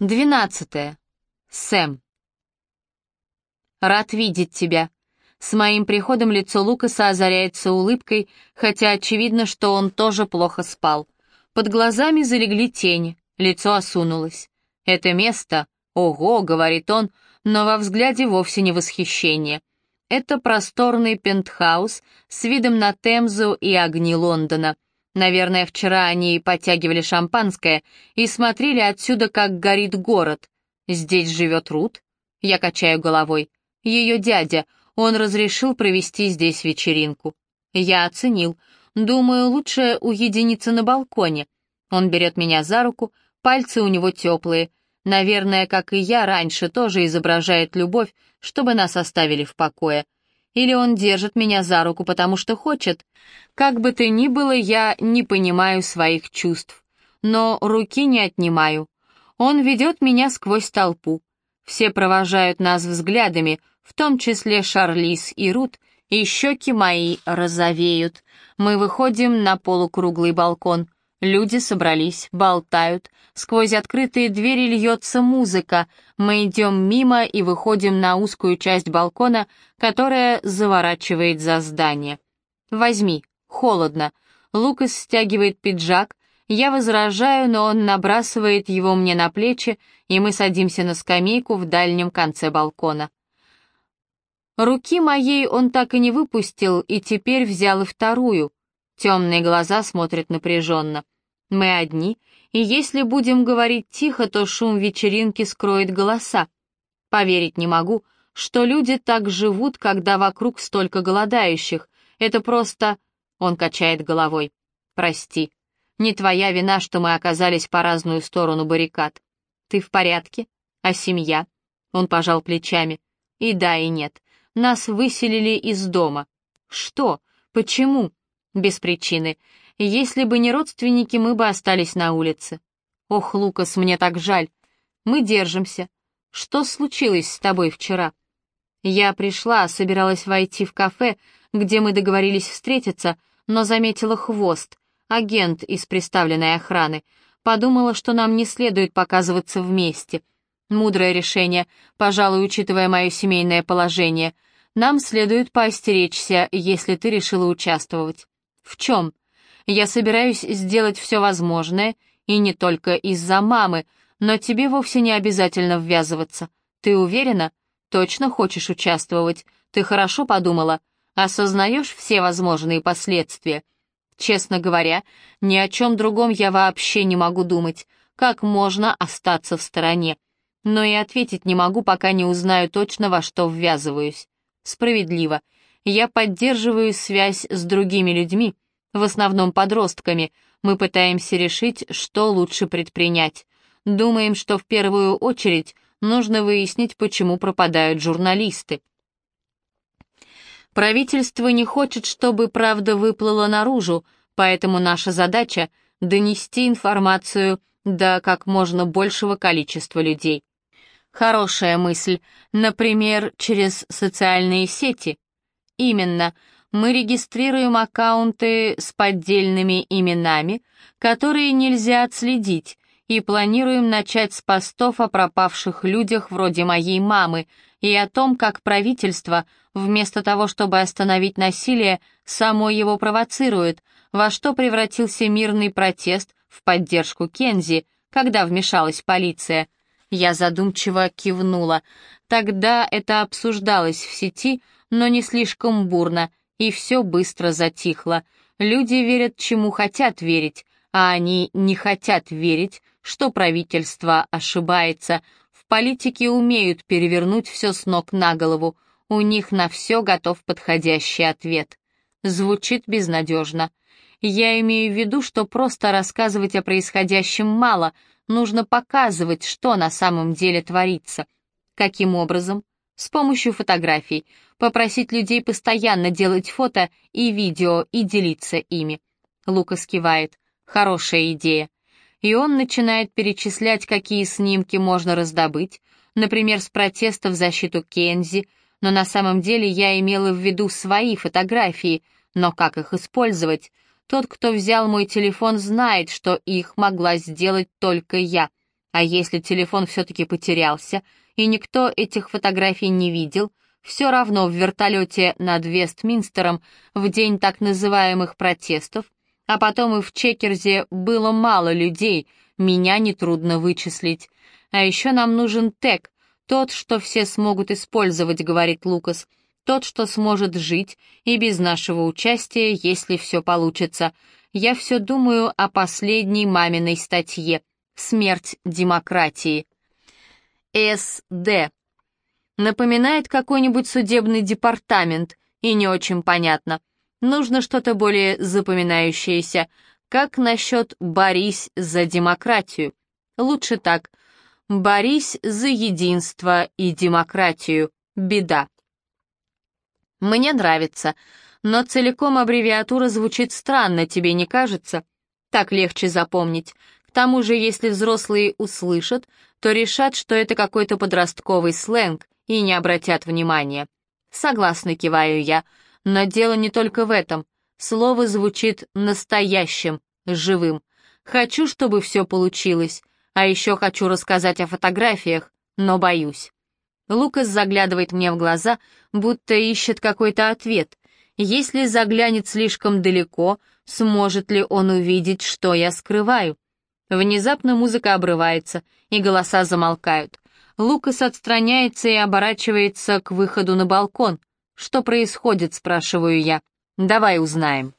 Двенадцатое. Сэм. Рад видеть тебя. С моим приходом лицо Лукаса озаряется улыбкой, хотя очевидно, что он тоже плохо спал. Под глазами залегли тени, лицо осунулось. Это место, ого, говорит он, но во взгляде вовсе не восхищение. Это просторный пентхаус с видом на Темзу и огни Лондона. Наверное, вчера они подтягивали шампанское и смотрели отсюда, как горит город. Здесь живет Рут? Я качаю головой. Ее дядя, он разрешил провести здесь вечеринку. Я оценил. Думаю, лучше уединиться на балконе. Он берет меня за руку, пальцы у него теплые. Наверное, как и я раньше, тоже изображает любовь, чтобы нас оставили в покое. Или он держит меня за руку, потому что хочет. Как бы то ни было, я не понимаю своих чувств. Но руки не отнимаю. Он ведет меня сквозь толпу. Все провожают нас взглядами, в том числе Шарлиз и Рут, и щеки мои розовеют. Мы выходим на полукруглый балкон. Люди собрались, болтают. Сквозь открытые двери льется музыка. Мы идем мимо и выходим на узкую часть балкона, которая заворачивает за здание. «Возьми, холодно». Лукас стягивает пиджак. Я возражаю, но он набрасывает его мне на плечи, и мы садимся на скамейку в дальнем конце балкона. Руки моей он так и не выпустил, и теперь взял и вторую. Темные глаза смотрят напряженно. Мы одни, и если будем говорить тихо, то шум вечеринки скроет голоса. Поверить не могу, что люди так живут, когда вокруг столько голодающих. Это просто... Он качает головой. Прости. Не твоя вина, что мы оказались по разную сторону баррикад. Ты в порядке? А семья? Он пожал плечами. И да, и нет. Нас выселили из дома. Что? Почему? Без причины. Если бы не родственники, мы бы остались на улице. Ох, Лукас, мне так жаль. Мы держимся. Что случилось с тобой вчера? Я пришла, собиралась войти в кафе, где мы договорились встретиться, но заметила хвост, агент из приставленной охраны. Подумала, что нам не следует показываться вместе. Мудрое решение, пожалуй, учитывая мое семейное положение. Нам следует поостеречься, если ты решила участвовать. В чем? Я собираюсь сделать все возможное, и не только из-за мамы, но тебе вовсе не обязательно ввязываться. Ты уверена? Точно хочешь участвовать? Ты хорошо подумала? Осознаешь все возможные последствия? Честно говоря, ни о чем другом я вообще не могу думать. Как можно остаться в стороне? Но и ответить не могу, пока не узнаю точно, во что ввязываюсь. Справедливо. Я поддерживаю связь с другими людьми, в основном подростками, мы пытаемся решить, что лучше предпринять. Думаем, что в первую очередь нужно выяснить, почему пропадают журналисты. Правительство не хочет, чтобы правда выплыла наружу, поэтому наша задача — донести информацию до как можно большего количества людей. Хорошая мысль, например, через социальные сети. Именно, мы регистрируем аккаунты с поддельными именами, которые нельзя отследить, и планируем начать с постов о пропавших людях вроде моей мамы и о том, как правительство, вместо того, чтобы остановить насилие, само его провоцирует, во что превратился мирный протест в поддержку Кензи, когда вмешалась полиция. Я задумчиво кивнула. Тогда это обсуждалось в сети, но не слишком бурно — и все быстро затихло. Люди верят, чему хотят верить, а они не хотят верить, что правительство ошибается. В политике умеют перевернуть все с ног на голову, у них на все готов подходящий ответ. Звучит безнадежно. Я имею в виду, что просто рассказывать о происходящем мало, нужно показывать, что на самом деле творится. Каким образом? С помощью фотографий попросить людей постоянно делать фото и видео и делиться ими. Лукас кивает. Хорошая идея. И он начинает перечислять, какие снимки можно раздобыть, например, с протеста в защиту Кензи, но на самом деле я имела в виду свои фотографии, но как их использовать? Тот, кто взял мой телефон, знает, что их могла сделать только я. А если телефон все-таки потерялся, и никто этих фотографий не видел, все равно в вертолете над Вестминстером в день так называемых протестов, а потом и в Чекерзе было мало людей, меня нетрудно вычислить. А еще нам нужен тег, тот, что все смогут использовать, говорит Лукас, тот, что сможет жить и без нашего участия, если все получится. Я все думаю о последней маминой статье «Смерть демократии». СД. Напоминает какой-нибудь судебный департамент, и не очень понятно. Нужно что-то более запоминающееся. Как насчет «борись за демократию»? Лучше так. «Борись за единство и демократию. Беда». Мне нравится, но целиком аббревиатура звучит странно, тебе не кажется? Так легче запомнить. К тому же, если взрослые услышат, то решат, что это какой-то подростковый сленг и не обратят внимания. Согласно киваю я, но дело не только в этом. Слово звучит настоящим, живым. Хочу, чтобы все получилось, а еще хочу рассказать о фотографиях, но боюсь. Лукас заглядывает мне в глаза, будто ищет какой-то ответ. Если заглянет слишком далеко, сможет ли он увидеть, что я скрываю? Внезапно музыка обрывается, и голоса замолкают. Лукас отстраняется и оборачивается к выходу на балкон. «Что происходит?» — спрашиваю я. «Давай узнаем».